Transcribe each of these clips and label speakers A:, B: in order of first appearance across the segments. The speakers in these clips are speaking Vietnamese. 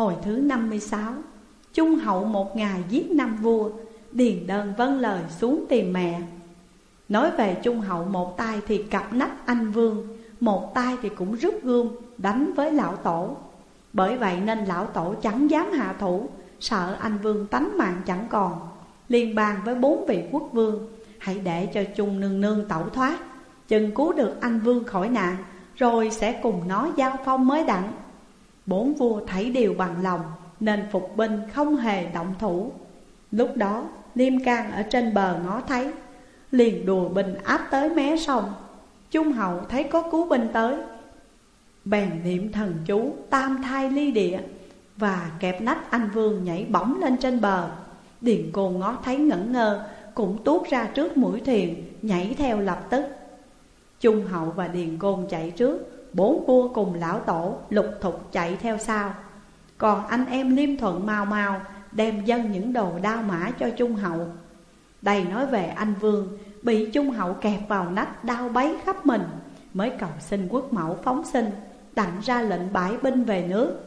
A: Hồi thứ 56 Trung hậu một ngày giết năm vua, Điền đơn vâng lời xuống tìm mẹ. Nói về Trung hậu một tay thì cặp nách anh vương, Một tay thì cũng rút gươm đánh với lão tổ. Bởi vậy nên lão tổ chẳng dám hạ thủ, Sợ anh vương tánh mạng chẳng còn. Liên bàn với bốn vị quốc vương, Hãy để cho chung nương nương tẩu thoát. Chừng cứu được anh vương khỏi nạn, Rồi sẽ cùng nó giao phong mới đặng. Bốn vua thấy đều bằng lòng, Nên phục binh không hề động thủ. Lúc đó Liêm can ở trên bờ ngó thấy, Liền đùa binh áp tới mé sông. Trung hậu thấy có cứu binh tới. Bèn niệm thần chú tam thai ly địa Và kẹp nách anh vương nhảy bổng lên trên bờ. Điền côn ngó thấy ngẩn ngơ, Cũng tuốt ra trước mũi thuyền, Nhảy theo lập tức. Trung hậu và Điền côn chạy trước Bốn vua cùng lão tổ lục thục chạy theo sau. Còn anh em liêm thuận mau mau Đem dân những đồ đao mã cho Trung hậu. Đây nói về anh Vương, Bị Trung hậu kẹp vào nách đau bấy khắp mình, Mới cầu xin quốc mẫu phóng sinh, Đặng ra lệnh bãi binh về nước.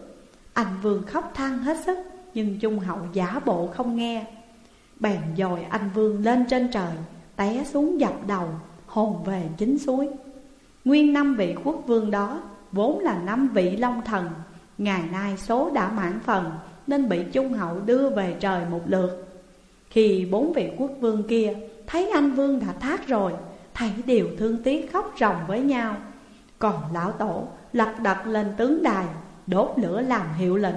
A: Anh Vương khóc than hết sức, Nhưng Trung hậu giả bộ không nghe. Bèn dòi anh Vương lên trên trời, Té xuống dập đầu, Hồn về chính suối. Nguyên năm vị quốc vương đó, Vốn là năm vị long thần. Ngày nay số đã mãn phần, Nên bị Trung hậu đưa về trời một lượt. Khi bốn vị quốc vương kia Thấy anh vương đã thác rồi, Thấy đều thương tiếc khóc ròng với nhau. Còn lão tổ lật đật lên tướng đài, Đốt lửa làm hiệu lệnh.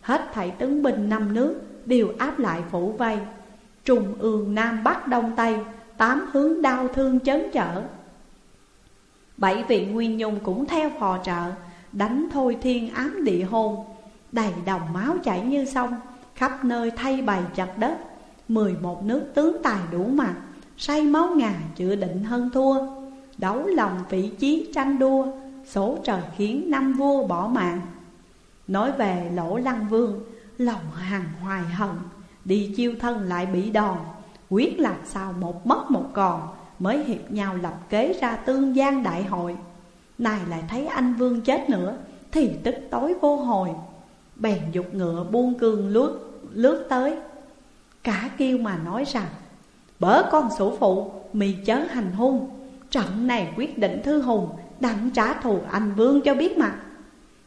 A: Hết thảy tướng binh năm nước Đều áp lại phủ vây. Trung ương Nam Bắc Đông Tây, Tám hướng đau thương chấn chở Bảy vị nguyên nhung cũng theo phò trợ, Đánh thôi thiên ám địa hôn. Đầy đồng máu chảy như sông, Khắp nơi thay bày chặt đất. Mười một nước tướng tài đủ mặt, Say máu ngà chữa định hơn thua. Đấu lòng vị trí tranh đua, Số trời khiến năm vua bỏ mạng. Nói về lỗ lăng vương, Lòng hàng hoài hận, Đi chiêu thân lại bị đòn. Quyết làm sao một mất một còn Mới hiệp nhau lập kế ra tương gian đại hội. Này lại thấy anh vương chết nữa Thì tức tối vô hồi. Bèn dục ngựa buông cương lướt, lướt tới. Cả kêu mà nói rằng Bỡ con sổ phụ mì chớ hành hung. Trận này quyết định thư hùng Đặng trả thù anh vương cho biết mặt.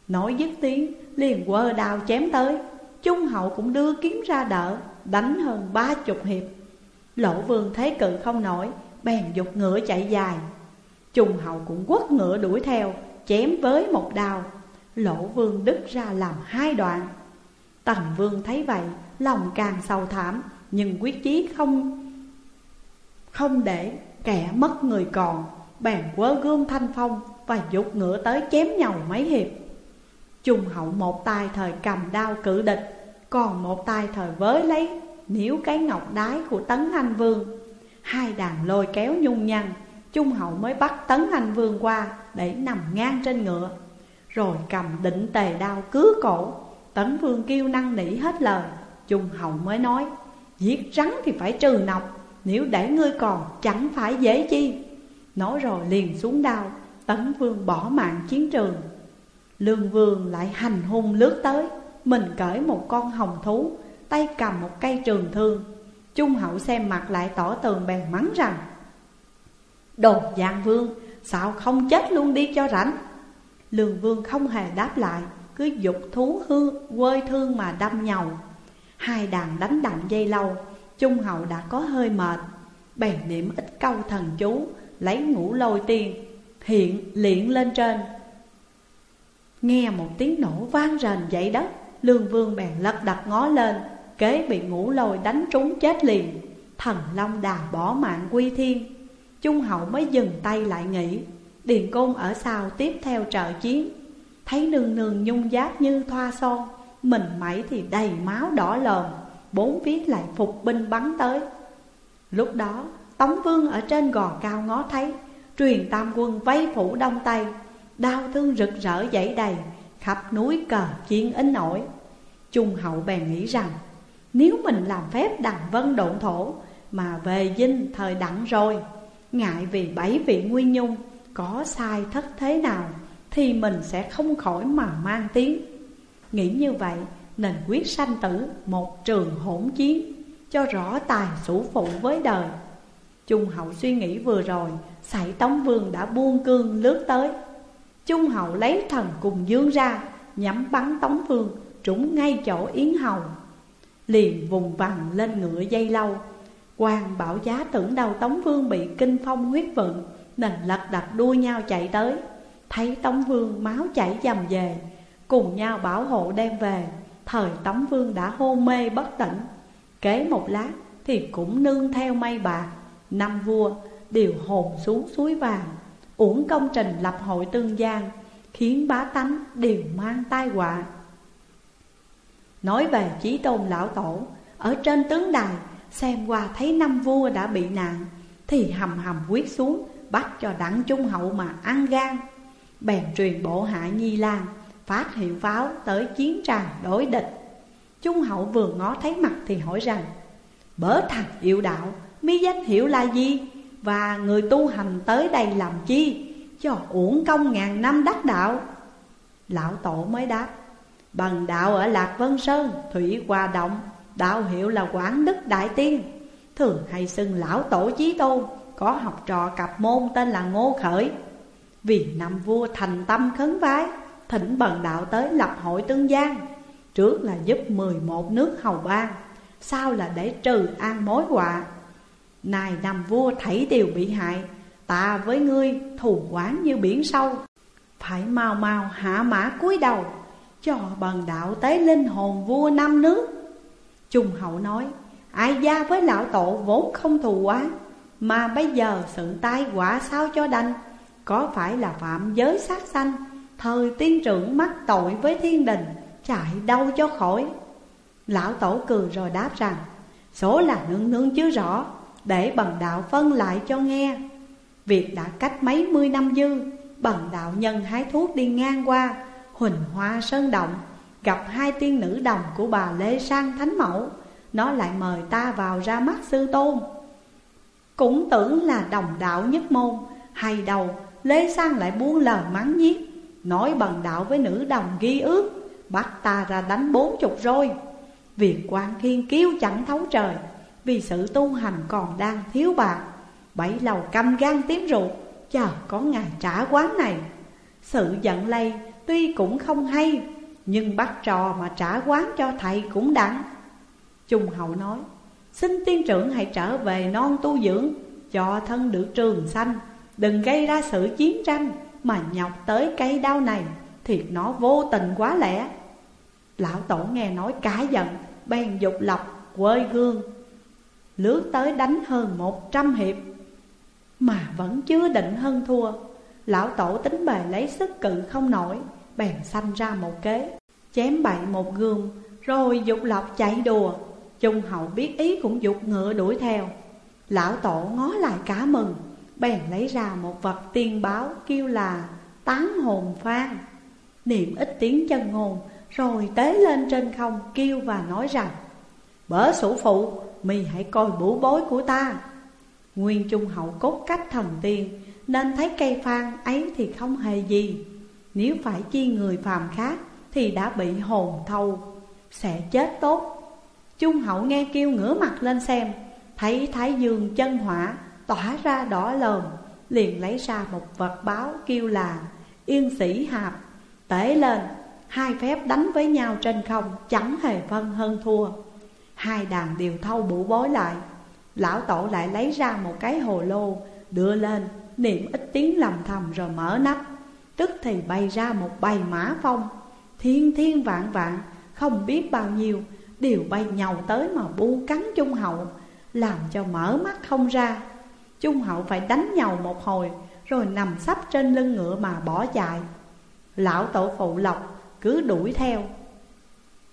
A: Nói dứt tiếng liền quơ đao chém tới. Trung hậu cũng đưa kiếm ra đỡ Đánh hơn ba chục hiệp. Lỗ vương thấy cự không nổi Bèn dục ngựa chạy dài. Trung hậu cũng quất ngựa đuổi theo, Chém với một đao. Lỗ vương đứt ra làm hai đoạn. Tần vương thấy vậy, Lòng càng sầu thảm, Nhưng quyết chí không Không để kẻ mất người còn. Bèn quơ gươm thanh phong Và dục ngựa tới chém nhau mấy hiệp. Trung hậu một tay thời cầm đao cự địch, Còn một tay thời với lấy Níu cái ngọc đái của Tấn Anh Vương. Hai đàn lôi kéo nhung nhăn, Trung hậu mới bắt Tấn Anh Vương qua Để nằm ngang trên ngựa. Rồi cầm định tề đao cứa cổ, Tấn Vương kêu năng nỉ hết lời. Trung hậu mới nói, Giết rắn thì phải trừ nọc, Nếu để ngươi còn chẳng phải dễ chi. Nói rồi liền xuống đao, Tấn Vương bỏ mạng chiến trường. Lương Vương lại hành hung lướt tới, Mình cởi một con hồng thú, Tay cầm một cây trường thương Trung hậu xem mặt lại tỏ tường bèn mắng rằng Đồ Giang vương, Sao không chết luôn đi cho rảnh? Lương vương không hề đáp lại, Cứ dục thú hư, quơi thương mà đâm nhầu. Hai đàn đánh đậm dây lâu, Trung hậu đã có hơi mệt. Bèn niệm ít câu thần chú, Lấy ngũ lôi tiên Hiện liện lên trên. Nghe một tiếng nổ vang rền dậy đất Lương vương bèn lật đật ngó lên. Kế bị ngũ lôi đánh trúng chết liền. Thần Long đà bỏ mạng quy thiên. Trung hậu mới dừng tay lại nghĩ Điền côn ở sau tiếp theo trợ chiến. Thấy nương nương nhung giáp như thoa son, Mình mẩy thì đầy máu đỏ lờm, Bốn viết lại phục binh bắn tới. Lúc đó, Tống Vương ở trên gò cao ngó thấy, Truyền tam quân vây phủ đông tây, Đau thương rực rỡ dậy đầy, Khắp núi cờ chiến ấn nổi. Trung hậu bèn nghĩ rằng nếu mình làm phép đằng vân độn thổ Mà về dinh thời đặng rồi, Ngại vì bảy vị nguyên nhung Có sai thất thế nào Thì mình sẽ không khỏi mà mang tiếng. Nghĩ như vậy, Nên quyết sanh tử một trường hỗn chiến Cho rõ tài sủ phụ với đời. Trung hậu suy nghĩ vừa rồi Sải Tống Vương đã buông cương lướt tới. Trung hậu lấy thần cùng dương ra, Nhắm bắn Tống Vương, Trúng ngay chỗ Yến Hầu. Liền vùng vằng lên ngựa dây lâu. Quan bảo giá tưởng đầu Tống Vương bị kinh phong huyết vận, Nên lật đật đua nhau chạy tới. Thấy Tống Vương máu chảy dầm về, Cùng nhau bảo hộ đem về. Thời Tống Vương đã hôn mê bất tỉnh. Kế một lát thì cũng nương theo mây bạc Năm vua đều hồn xuống suối vàng. Uổng công trình lập hội tương giang, Khiến bá tánh đều mang tai họa. Nói về chí tôn lão tổ, Ở trên tướng đài, Xem qua thấy năm vua đã bị nạn, Thì hầm hầm quyết xuống, Bắt cho đặng trung hậu mà ăn gan. Bèn truyền bộ hạ Nhi Lan, Phát hiệu pháo tới chiến tràng đối địch. Trung hậu vừa ngó thấy mặt thì hỏi rằng, Bớ thằng yêu đạo mi danh hiểu là gì? Và người tu hành tới đây làm chi? Cho uổng công ngàn năm đắc đạo. Lão tổ mới đáp bần đạo ở Lạc Vân Sơn, Thủy Hòa Động, Đạo hiệu là Quảng Đức Đại Tiên. Thường hay xưng lão tổ chí tôn, Có học trò cặp môn tên là Ngô Khởi. Vì năm vua thành tâm khấn vái, Thỉnh bần đạo tới lập hội tương giang. Trước là giúp 11 nước hầu bang, Sau là để trừ an mối họa. Này năm vua thảy đều bị hại, Ta với ngươi thù quán như biển sâu. Phải mau mau hạ mã cúi đầu. Cho bần đạo tế linh hồn vua năm nước Trung hậu nói Ai gia với lão tổ vốn không thù oán, Mà bây giờ sự tai quả sao cho đành? Có phải là phạm giới sát sanh Thời tiên trưởng mắc tội với thiên đình Chạy đâu cho khỏi? Lão tổ cười rồi đáp rằng Số là nương nương chứ rõ Để bần đạo phân lại cho nghe. Việc đã cách mấy mươi năm dư Bần đạo nhân hái thuốc đi ngang qua Huỳnh Hoa Sơn Động, Gặp hai tiên nữ đồng của bà Lê Sang Thánh Mẫu. Nó lại mời ta vào ra mắt sư tôn. Cũng tưởng là đồng đạo nhất môn, Hay đầu, Lê Sang lại buông lời mắng nhiếc, Nói bằng đạo với nữ đồng ghi ước, Bắt ta ra đánh bốn chục rồi Việc quan thiên kiêu chẳng thấu trời, Vì sự tu hành còn đang thiếu bạc. Bảy lầu căm gan tím ruột, Chờ có ngày trả quán này. Sự giận lây tuy cũng không hay, Nhưng bắt trò mà trả quán cho thầy cũng đặng. Trung hậu nói, Xin tiên trưởng hãy trở về non tu dưỡng, Cho thân được trường sanh. Đừng gây ra sự chiến tranh Mà nhọc tới cây đau này, Thiệt nó vô tình quá lẽ Lão tổ nghe nói cả giận, Bèn dục lọc quơi gương Lướt tới đánh hơn một trăm hiệp. Mà vẫn chưa định hơn thua, Lão tổ tính bề lấy sức cự không nổi. Bèn sanh ra một kế, Chém bậy một gương Rồi dục lộc chạy đùa. Trung hậu biết ý cũng dục ngựa đuổi theo. Lão tổ ngó lại cả mừng, Bèn lấy ra một vật tiên báo Kêu là tán hồn phan Niệm ít tiếng chân ngôn, Rồi tế lên trên không kêu và nói rằng Bở sủ phụ, mi hãy coi bủ bối của ta. Nguyên trung hậu cốt cách thần tiên, Nên thấy cây phan ấy thì không hề gì. Nếu phải chi người phàm khác Thì đã bị hồn thâu, Sẽ chết tốt. Trung hậu nghe kêu ngửa mặt lên xem, Thấy thái dương chân hỏa tỏa ra đỏ lờn Liền lấy ra một vật báo kêu là Yên sĩ hạp. Tể lên, Hai phép đánh với nhau trên không, Chẳng hề phân hơn thua. Hai đàn đều thâu bụ bối lại, Lão tổ lại lấy ra một cái hồ lô, Đưa lên, Niệm ít tiếng lầm thầm rồi mở nắp. Tức thì bay ra một bầy mã phong. Thiên thiên vạn vạn, Không biết bao nhiêu, Đều bay nhầu tới mà bu cắn Trung Hậu, Làm cho mở mắt không ra. Trung Hậu phải đánh nhầu một hồi, Rồi nằm sắp trên lưng ngựa mà bỏ chạy. Lão tổ phụ lộc cứ đuổi theo.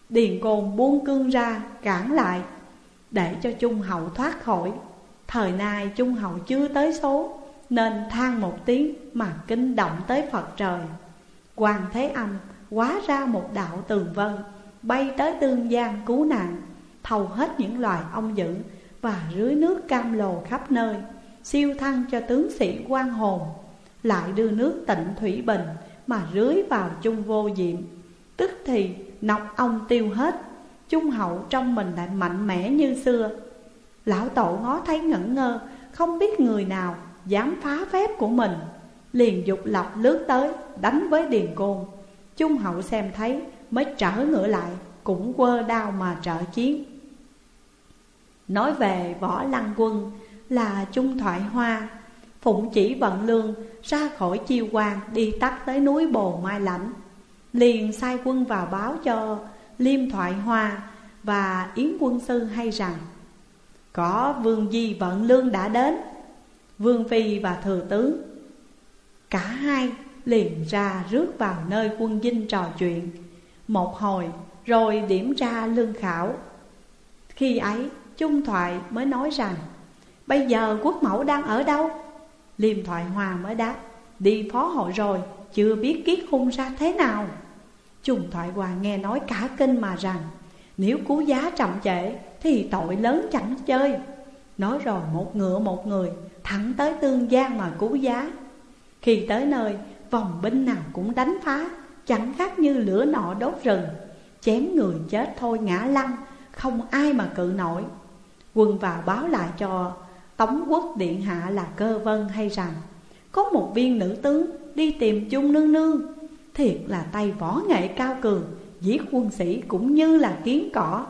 A: Điền cồn buông cương ra, cản lại, Để cho Trung Hậu thoát khỏi. Thời nay Trung Hậu chưa tới số. Nên than một tiếng mà kinh động tới Phật trời. Hoàng Thế Âm quá ra một đạo tường vân, Bay tới tương gian cứu nạn, Thầu hết những loài ong dữ Và rưới nước cam lồ khắp nơi, Siêu thăng cho tướng sĩ quan hồn, Lại đưa nước tịnh thủy bình Mà rưới vào chung vô diệm. Tức thì Nọc ông tiêu hết Trung hậu trong mình lại mạnh mẽ như xưa. Lão tổ ngó thấy ngẩn ngơ, Không biết người nào dám phá phép của mình, Liền dục lọc lướt tới, đánh với điền côn. Trung hậu xem thấy, mới trở ngựa lại, Cũng quơ đao mà trợ chiến. Nói về võ lăng quân, là Trung Thoại Hoa, Phụng chỉ vận lương, ra khỏi chiêu quan, đi tắt tới núi Bồ Mai Lãnh. Liền sai quân vào báo cho Liêm Thoại Hoa và Yến quân sư hay rằng, Có vương di vận lương đã đến Vương Phi và Thừa Tướng Cả hai liền ra rước vào nơi quân dinh trò chuyện. Một hồi rồi điểm ra lương khảo. Khi ấy, Trung Thoại mới nói rằng, Bây giờ quốc mẫu đang ở đâu? Liêm Thoại Hòa mới đáp, Đi phó hội rồi, Chưa biết kiết hung ra thế nào. Trung Thoại Hòa nghe nói cả kinh mà rằng, Nếu cứu giá chậm trễ Thì tội lớn chẳng chơi. Nói rồi một ngựa một người Thẳng tới tương giang mà cứu giá. Khi tới nơi, Vòng binh nào cũng đánh phá, Chẳng khác như lửa nọ đốt rừng. Chém người chết thôi ngã lăn, Không ai mà cự nổi. Quân vào báo lại cho Tống quốc điện hạ là cơ vân hay rằng, Có một viên nữ tướng đi tìm chung nương nương. Thiệt là tay võ nghệ cao cường, Giết quân sĩ cũng như là kiến cỏ.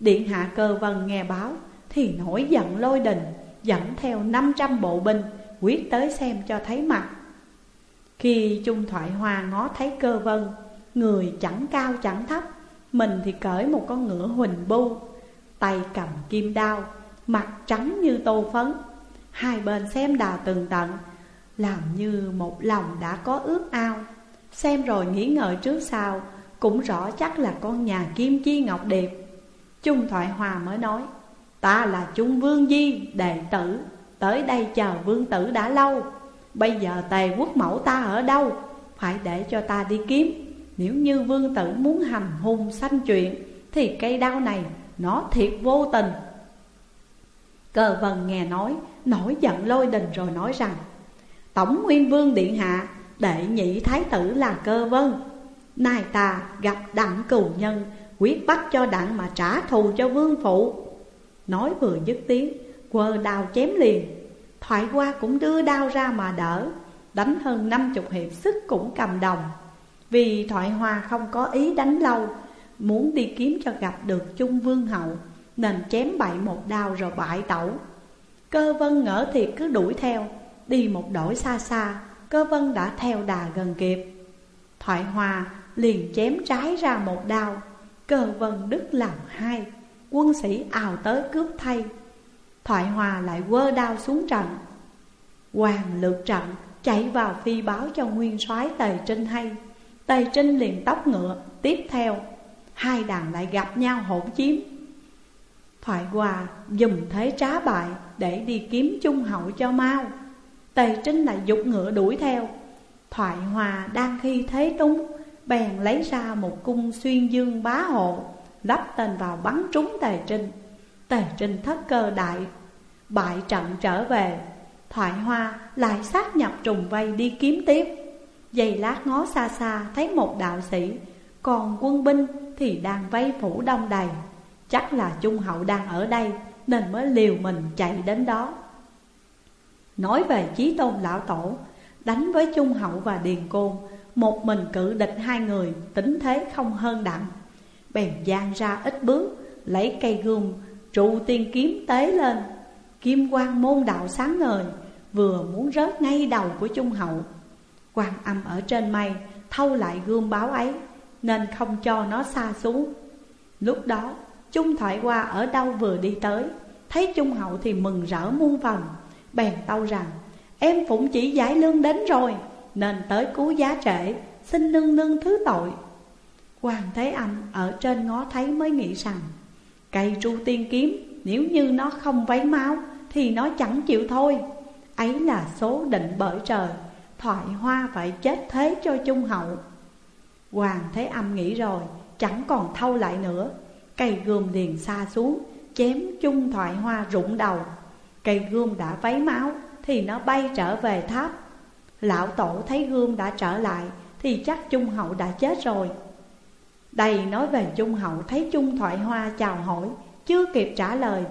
A: Điện hạ cơ vân nghe báo thì nổi giận lôi đình, Dẫn theo 500 bộ binh, Quyết tới xem cho thấy mặt. Khi Trung Thoại Hoa ngó thấy cơ vân, Người chẳng cao chẳng thấp, Mình thì cởi một con ngựa huỳnh bu, Tay cầm kim đao, Mặt trắng như tô phấn. Hai bên xem đà từng tận, Làm như một lòng đã có ước ao. Xem rồi nghĩ ngợi trước sau, Cũng rõ chắc là con nhà Kim Chi Ngọc Điệp. Trung Thoại Hòa mới nói Ta là chung Vương Di, đệ tử. Tới đây chờ vương tử đã lâu. Bây giờ tề quốc mẫu ta ở đâu? Phải để cho ta đi kiếm. Nếu như vương tử muốn hành hung sanh chuyện Thì cây đao này nó thiệt vô tình. Cờ vần nghe nói Nổi giận lôi đình rồi nói rằng Tổng nguyên vương điện hạ Đệ nhị thái tử là cơ vân. Nay ta gặp đặng cừu nhân Quyết bắt cho đặng mà trả thù cho vương phụ. Nói vừa dứt tiếng Quơ đào chém liền. Thoại qua cũng đưa đao ra mà đỡ. Đánh hơn năm chục hiệp sức cũng cầm đồng. Vì thoại hoa không có ý đánh lâu, Muốn đi kiếm cho gặp được chung vương hậu, Nên chém bậy một đao rồi bại tẩu. Cơ vân ngỡ thiệt cứ đuổi theo, Đi một đổi xa xa, Cơ vân đã theo đà gần kịp. Thoại Hoa liền chém trái ra một đao, Cơ vân đứt làm hai. Quân sĩ ào tới cướp thay, Thoại hòa lại quơ đao xuống trận Hoàng lượt trận chạy vào phi báo cho nguyên soái Tề Trinh hay. Tề Trinh liền tóc ngựa, tiếp theo, Hai đàn lại gặp nhau hỗn chiến. Thoại Hòa dùng thế trá bại để đi kiếm trung hậu cho mau. Tề Trinh lại dục ngựa đuổi theo. Thoại Hòa đang khi thế túng, Bèn lấy ra một cung xuyên dương bá hộ. Lắp tên vào bắn trúng Tề Trinh. Tề Trinh thất cơ đại, Bại trận trở về. Thoại Hoa lại sát nhập trùng vây đi kiếm tiếp. Giây lát ngó xa xa thấy một đạo sĩ, Còn quân binh thì đang vây phủ đông đầy. Chắc là Trung Hậu đang ở đây Nên mới liều mình chạy đến đó. Nói về Chí Tôn Lão Tổ, Đánh với Trung Hậu và Điền Côn, Một mình cự địch hai người, Tính thế không hơn đặng. Bèn gian ra ít bước, Lấy cây gươm, trụ tiên kiếm tế lên. Kim quang môn đạo sáng ngời, Vừa muốn rớt ngay đầu của Trung Hậu. Quan âm ở trên mây, Thâu lại gươm báo ấy, Nên không cho nó xa xuống. Lúc đó, Trung thoại qua ở đâu vừa đi tới, Thấy Trung Hậu thì mừng rỡ muôn phần Bèn tâu rằng, Em phụng chỉ giải lương đến rồi, Nên tới cứu giá trễ, Xin nương nương thứ tội. Hoàng Thế Âm ở trên ngó thấy mới nghĩ rằng, Cây tru tiên kiếm, Nếu như nó không vấy máu, Thì nó chẳng chịu thôi. Ấy là số định bởi trời, Thoại hoa phải chết thế cho Trung Hậu. Hoàng Thế Âm nghĩ rồi, Chẳng còn thâu lại nữa. Cây gươm liền xa xuống, Chém chung thoại hoa rụng đầu. Cây gươm đã vấy máu, Thì nó bay trở về tháp. Lão tổ thấy gươm đã trở lại, Thì chắc Trung Hậu đã chết rồi. Đầy nói về Trung Hậu, thấy Trung Thoại Hoa chào hỏi, Chưa kịp trả lời,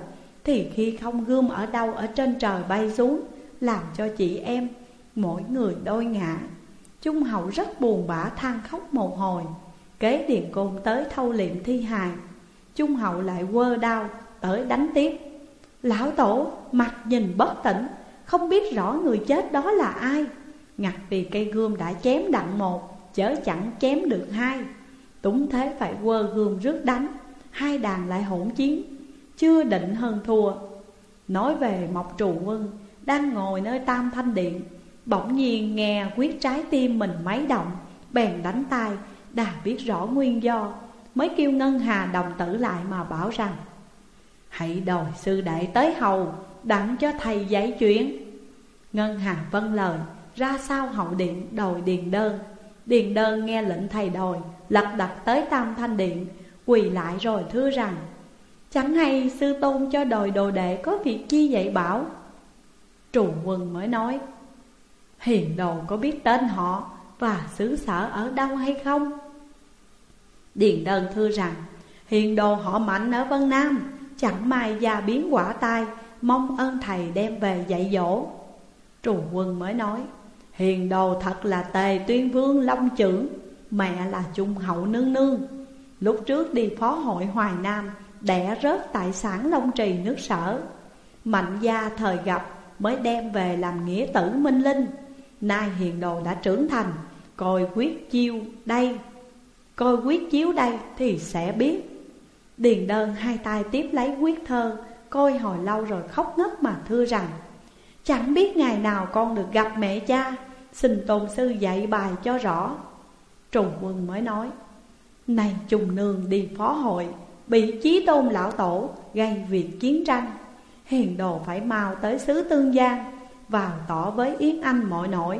A: Thì khi không gươm ở đâu ở trên trời bay xuống, Làm cho chị em, mỗi người đôi ngã Trung Hậu rất buồn bã, than khóc một hồi. Kế điền côn tới thâu liệm thi hài. Trung Hậu lại quơ đau tới đánh tiếp. Lão tổ, mặt nhìn bất tỉnh, Không biết rõ người chết đó là ai. Ngặt vì cây gươm đã chém đặng một, Chớ chẳng chém được hai. Túng thế, phải quơ gươm rước đánh, Hai đàn lại hỗn chiến, Chưa định hơn thua. Nói về Mộc Trù Quân, Đang ngồi nơi Tam Thanh Điện, Bỗng nhiên nghe quyết trái tim mình máy động, Bèn đánh tay Đã biết rõ nguyên do, Mới kêu Ngân Hà đồng tử lại mà bảo rằng, Hãy đòi sư đệ tới hầu, Đặng cho thầy giải chuyện Ngân Hà vâng lời, Ra sau hậu điện đòi điền đơn. Điền đơn nghe lệnh thầy đòi, Lật đặt tới tam thanh điện, Quỳ lại rồi thưa rằng, Chẳng hay sư tôn cho đòi đồ đệ Có việc chi vậy bảo? Trù quân mới nói, Hiền đồ có biết tên họ Và xứ sở ở đâu hay không? Điền đơn thưa rằng, Hiền đồ họ mạnh ở Vân Nam, Chẳng may già biến quả tai, Mong ơn thầy đem về dạy dỗ. Trù quân mới nói Hiền đồ thật là tề tuyên vương long trưởng Mẹ là trung hậu nương nương. Lúc trước đi phó hội Hoài Nam, Đẻ rớt tại sản Long Trì nước sở. Mạnh gia thời gặp Mới đem về làm nghĩa tử Minh Linh. Nay hiền đồ đã trưởng thành, Coi quyết chiêu đây, Coi quyết chiếu đây thì sẽ biết. Điền đơn hai tay tiếp lấy quyết thơ, Coi hồi lâu rồi khóc ngất mà thưa rằng Chẳng biết ngày nào con được gặp mẹ cha. Xin tôn sư dạy bài cho rõ. Trùng quân mới nói, Này trùng nương đi phó hội, Bị chí tôn lão tổ gây việc chiến tranh. Hiền đồ phải mau tới xứ Tương Giang, Vào tỏ với Yến Anh mọi nỗi.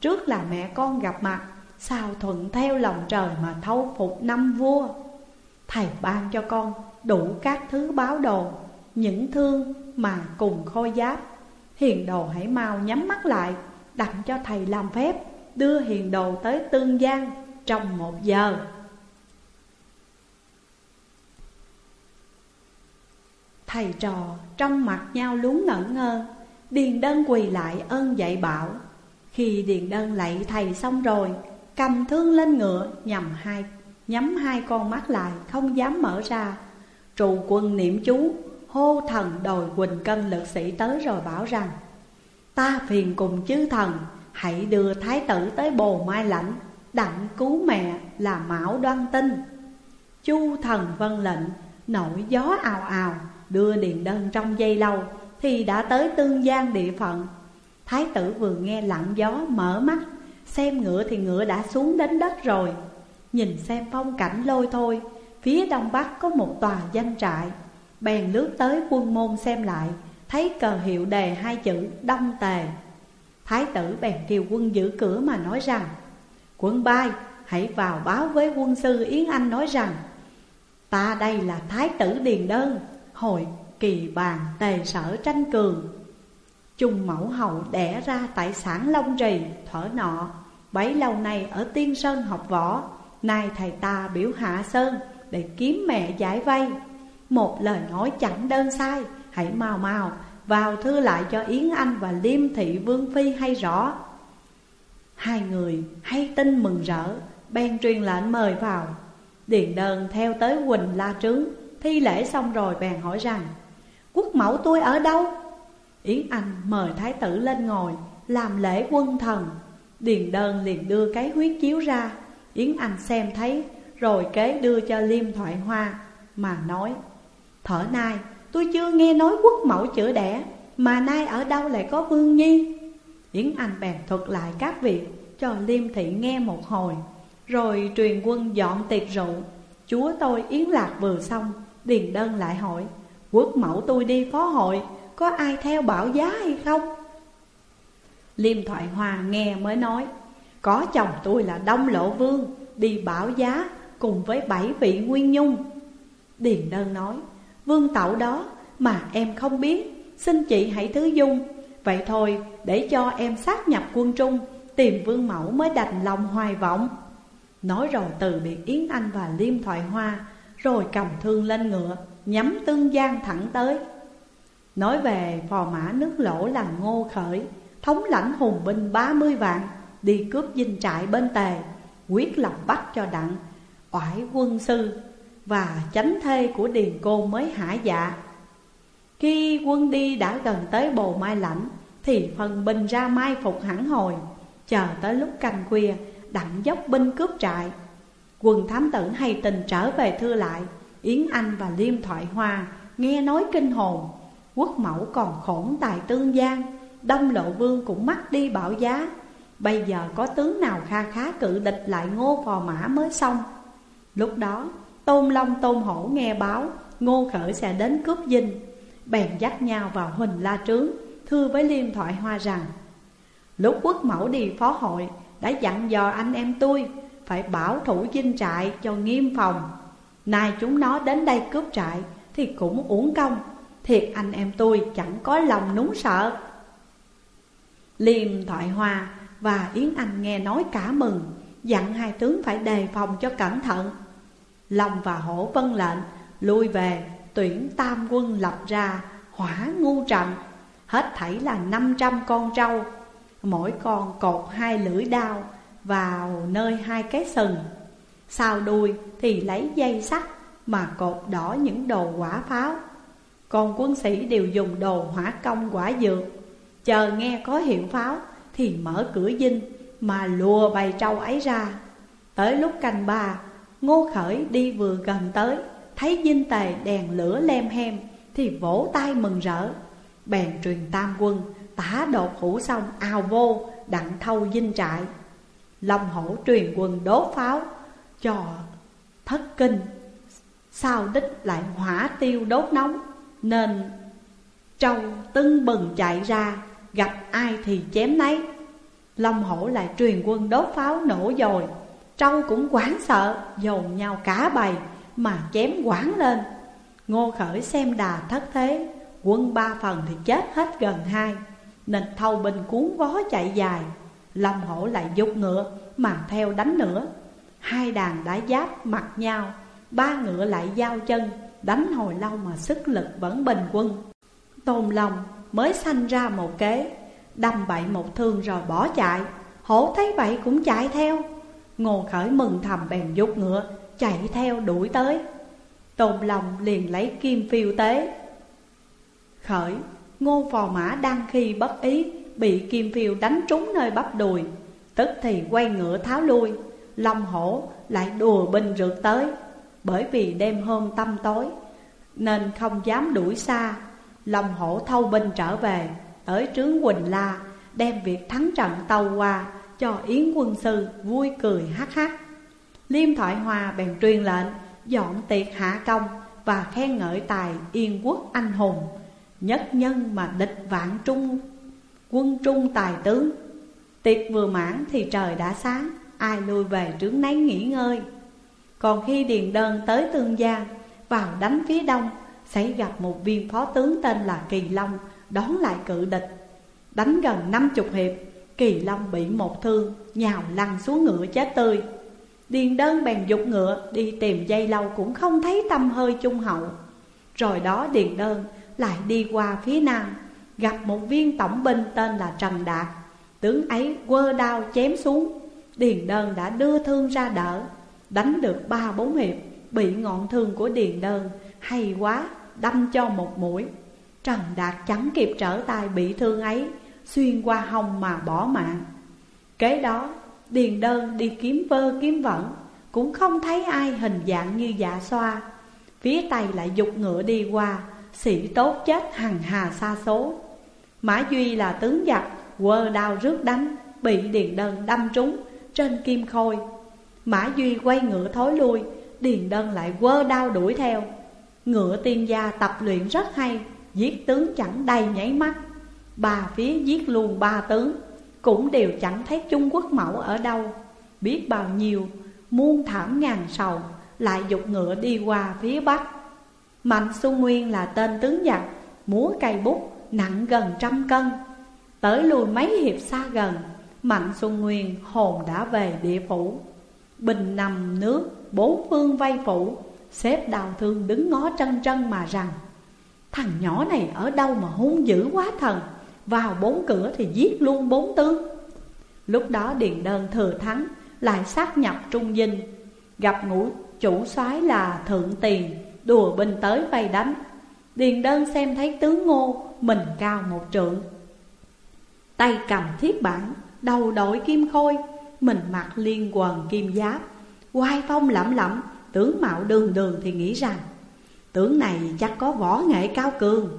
A: Trước là mẹ con gặp mặt, Sao thuận theo lòng trời mà thâu phục năm vua? Thầy ban cho con đủ các thứ báo đồ Những thương mà cùng khôi giáp. Hiền đồ hãy mau nhắm mắt lại Đặng cho thầy làm phép, Đưa hiền đồ tới Tương Giang trong một giờ. Thầy trò trong mặt nhau lúng ngẩn ngơ, Điền đơn quỳ lại ơn dạy bảo. Khi điền đơn lạy thầy xong rồi, Cầm thương lên ngựa, nhằm hai, Nhắm hai con mắt lại, không dám mở ra. Trù quân niệm chú Hô thần đòi quỳnh cân lực sĩ tới rồi bảo rằng, Ta phiền cùng chư thần, Hãy đưa thái tử tới bồ mai lãnh, Đặng cứu mẹ là mão đoan tinh. Chu thần vân lệnh, Nổi gió ào ào, Đưa điện đơn trong dây lâu, Thì đã tới tương giang địa phận. Thái tử vừa nghe lặng gió mở mắt, Xem ngựa thì ngựa đã xuống đến đất rồi. Nhìn xem phong cảnh lôi thôi, Phía đông bắc có một tòa danh trại Bèn lướt tới quân môn xem lại, Thấy cờ hiệu đề hai chữ đông tề. Thái tử bèn kêu quân giữ cửa mà nói rằng, Quân bay hãy vào báo với quân sư Yến Anh nói rằng, Ta đây là thái tử Điền Đơn Hội kỳ bàn tề sở tranh cường. Trung mẫu hậu đẻ ra tại sản Long Trì thở nọ. Bấy lâu nay ở Tiên Sơn học võ, Nay thầy ta biểu hạ sơn để kiếm mẹ giải vây. Một lời nói chẳng đơn sai, Hãy mau mau, vào thư lại cho Yến Anh và Liêm Thị Vương Phi hay rõ. Hai người hay tin mừng rỡ, Bèn truyền lệnh mời vào. Điền đơn theo tới Quỳnh La Trướng, Thi lễ xong rồi bèn hỏi rằng, Quốc mẫu tôi ở đâu? Yến Anh mời thái tử lên ngồi, Làm lễ quân thần. Điền đơn liền đưa cái huyết chiếu ra. Yến Anh xem thấy, Rồi kế đưa cho Liêm Thoại Hoa, Mà nói Thở nay tôi chưa nghe nói quốc mẫu chữa đẻ, Mà nay ở đâu lại có Vương Nhi? Yến Anh bèn thuật lại các việc, Cho Liêm Thị nghe một hồi, Rồi truyền quân dọn tiệc rượu. Chúa tôi Yến Lạc vừa xong, Điền đơn lại hỏi, Quốc mẫu tôi đi phó hội, Có ai theo bảo giá hay không? Liêm Thoại hòa nghe mới nói, có chồng tôi là Đông Lộ Vương, Đi bảo giá cùng với bảy vị nguyên nhung. Điền đơn nói Vương tẩu đó, mà em không biết. Xin chị hãy thứ dung. Vậy thôi, để cho em sát nhập quân trung, Tìm vương mẫu mới đành lòng hoài vọng. Nói rồi từ biệt Yến Anh và Liêm Thoại Hoa, Rồi cầm thương lên ngựa, Nhắm tương giang thẳng tới. Nói về phò mã nước lỗ là ngô khởi, Thống lãnh hùng binh ba mươi vạn, Đi cướp dinh trại bên tề, Quyết lòng bắt cho đặng. Oải quân sư và chánh thê của Điền Cô mới hả dạ. Khi quân đi đã gần tới bồ mai lãnh, Thì phần binh ra mai phục hẳn hồi, Chờ tới lúc canh khuya, đặng dốc binh cướp trại. Quân thám tử hay tình trở về thưa lại, Yến Anh và Liêm Thoại Hoa nghe nói kinh hồn, Quốc mẫu còn khổn tài tương gian Đông lộ vương cũng mất đi bảo giá. Bây giờ có tướng nào kha khá cự địch lại ngô phò mã mới xong? Lúc đó Tôn Long Tôn Hổ nghe báo, Ngô Khởi sẽ đến cướp dinh, Bèn dắt nhau vào Huỳnh La Trướng, Thưa với Liêm Thoại Hoa rằng, Lúc quốc mẫu đi phó hội, Đã dặn dò anh em tôi Phải bảo thủ dinh trại cho nghiêm phòng. Nay chúng nó đến đây cướp trại Thì cũng uổng công, Thiệt anh em tôi chẳng có lòng núng sợ. Liêm Thoại Hoa và Yến Anh nghe nói cả mừng, Dặn hai tướng phải đề phòng cho cẩn thận. Long và Hổ vân lệnh Lui về, tuyển tam quân lập ra, Hỏa ngu trận Hết thảy là 500 con trâu Mỗi con cột hai lưỡi đao Vào nơi hai cái sừng. Sau đuôi thì lấy dây sắt Mà cột đỏ những đồ quả pháo. Còn quân sĩ đều dùng đồ hỏa công quả dược. Chờ nghe có hiệu pháo Thì mở cửa dinh Mà lùa bầy trâu ấy ra. Tới lúc canh ba Ngô Khởi đi vừa gần tới, Thấy dinh tề đèn lửa lem hem, Thì vỗ tay mừng rỡ. Bèn truyền tam quân, Tả đột hủ xong ao vô, Đặng thâu dinh trại. Long hổ truyền quân đốt pháo, Cho thất kinh, Sao đích lại hỏa tiêu đốt nóng, Nên trâu tưng bừng chạy ra, Gặp ai thì chém nấy. Long hổ lại truyền quân đốt pháo nổ dồi. Trâu cũng quán sợ, Dồn nhau cả bầy Mà chém quán lên. Ngô khởi xem đà thất thế, Quân ba phần thì chết hết gần hai, Nên thâu binh cuốn vó chạy dài. Lâm hổ lại dục ngựa Mà theo đánh nữa. Hai đàn đã giáp mặt nhau, Ba ngựa lại giao chân, Đánh hồi lâu mà sức lực vẫn bình quân. Tôn Long mới sanh ra một kế, Đâm bậy một thương rồi bỏ chạy, Hổ thấy vậy cũng chạy theo. Ngô Khởi mừng thầm bèn dục ngựa, Chạy theo đuổi tới. Tôn Long liền lấy kim phiêu tế. Khởi, Ngô phò mã đang khi bất ý, Bị kim phiêu đánh trúng nơi bắp đùi. Tức thì quay ngựa tháo lui, Long hổ lại đùa binh rượt tới. Bởi vì đêm hôm tăm tối, Nên không dám đuổi xa, Long hổ thâu binh trở về, Tới trướng Quỳnh La, Đem việc thắng trận tàu qua. Cho Yến quân sư vui cười hắc hắc Liêm thoại hòa bèn truyền lệnh, Dọn tiệc hạ công Và khen ngợi tài yên quốc anh hùng, Nhất nhân mà địch vạn trung, Quân trung tài tướng. Tiệc vừa mãn thì trời đã sáng, Ai lui về trướng nấy nghỉ ngơi. Còn khi Điền Đơn tới Tương Giang Vào đánh phía đông Xảy gặp một viên phó tướng tên là Kỳ Long, Đón lại cự địch. Đánh gần năm chục hiệp Kỳ Long bị một thương, Nhào lăn xuống ngựa chết tươi Điền đơn bèn dục ngựa, Đi tìm dây lâu cũng không thấy tâm hơi trung hậu. Rồi đó Điền đơn lại đi qua phía nam, Gặp một viên tổng binh tên là Trần Đạt. Tướng ấy quơ đao chém xuống, Điền đơn đã đưa thương ra đỡ, Đánh được ba bốn hiệp, Bị ngọn thương của Điền đơn Hay quá, đâm cho một mũi. Trần Đạt chẳng kịp trở tay bị thương ấy Xuyên qua hông mà bỏ mạng. Kế đó, Điền đơn đi kiếm vơ kiếm vẫn Cũng không thấy ai hình dạng như dạ xoa. Phía Tây lại dục ngựa đi qua, Sĩ tốt chết hằng hà xa số. Mã Duy là tướng giặc, Quơ đao rước đánh, Bị Điền đơn đâm trúng Trên kim khôi. Mã Duy quay ngựa thối lui, Điền đơn lại quơ đao đuổi theo. Ngựa tiên gia tập luyện rất hay, Giết tướng chẳng đầy nháy mắt. Ba phía giết luôn ba tướng Cũng đều chẳng thấy Trung Quốc mẫu ở đâu. Biết bao nhiêu Muôn thảm ngàn sầu Lại dục ngựa đi qua phía bắc. Mạnh Xuân Nguyên là tên tướng giặc Múa cây bút nặng gần trăm cân. Tới lùi mấy hiệp xa gần Mạnh Xuân Nguyên hồn đã về địa phủ. Bình nằm nước, bốn phương vây phủ Xếp đào thương đứng ngó trân trân mà rằng Thằng nhỏ này ở đâu mà hung dữ quá thần? Vào bốn cửa thì giết luôn bốn tướng Lúc đó Điền Đơn thừa thắng Lại sát nhập trung dinh. Gặp ngũ chủ soái là Thượng Tiền, Đùa binh tới vây đánh. Điền Đơn xem thấy tướng ngô Mình cao một trượng. Tay cầm thiết bản, Đầu đội kim khôi, Mình mặc liên quần kim giáp Quai phong lẫm lẫm, Tướng mạo đường đường thì nghĩ rằng, Tướng này chắc có võ nghệ cao cường.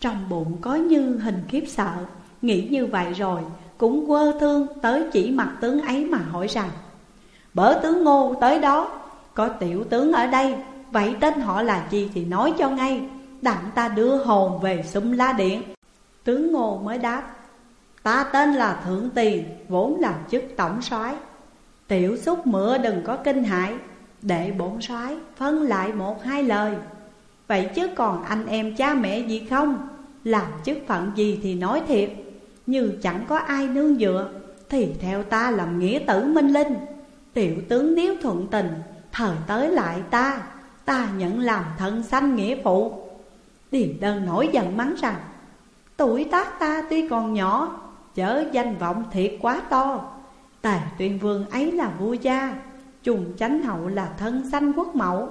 A: Trong bụng có như hình khiếp sợ. Nghĩ như vậy rồi, Cũng quơ thương tới chỉ mặt tướng ấy mà hỏi rằng, Bở tướng ngô tới đó, Có tiểu tướng ở đây, Vậy tên họ là gì thì nói cho ngay, Đặng ta đưa hồn về xung la điện Tướng ngô mới đáp, Ta tên là Thượng Tiền Vốn là chức tổng soái. Tiểu xúc mưa đừng có kinh hại Để bổn soái phân lại một hai lời. Vậy chứ còn anh em cha mẹ gì không? Làm chức phận gì thì nói thiệt. Như chẳng có ai nương dựa, Thì theo ta làm nghĩa tử minh linh. Tiểu tướng nếu thuận tình, Thời tới lại ta Ta nhận làm thân sanh nghĩa phụ. Điền đơn nổi giận mắng rằng, Tuổi tác ta tuy còn nhỏ, Chớ danh vọng thiệt quá to. Tề tuyên vương ấy là vua gia Trùng chánh hậu là thân sanh quốc mẫu.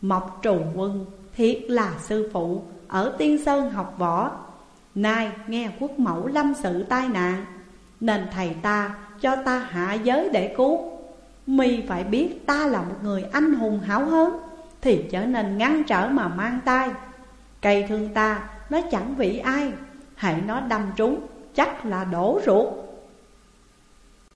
A: Mọc trù quân thiệt là sư phụ, Ở tiên sơn học võ. Nay nghe quốc mẫu lâm sự tai nạn, Nên thầy ta cho ta hạ giới để cứu. Mi phải biết ta là một người anh hùng hảo hớn, Thì trở nên ngăn trở mà mang tay Cây thương ta nó chẳng vị ai, Hãy nó đâm trúng, chắc là đổ ruột.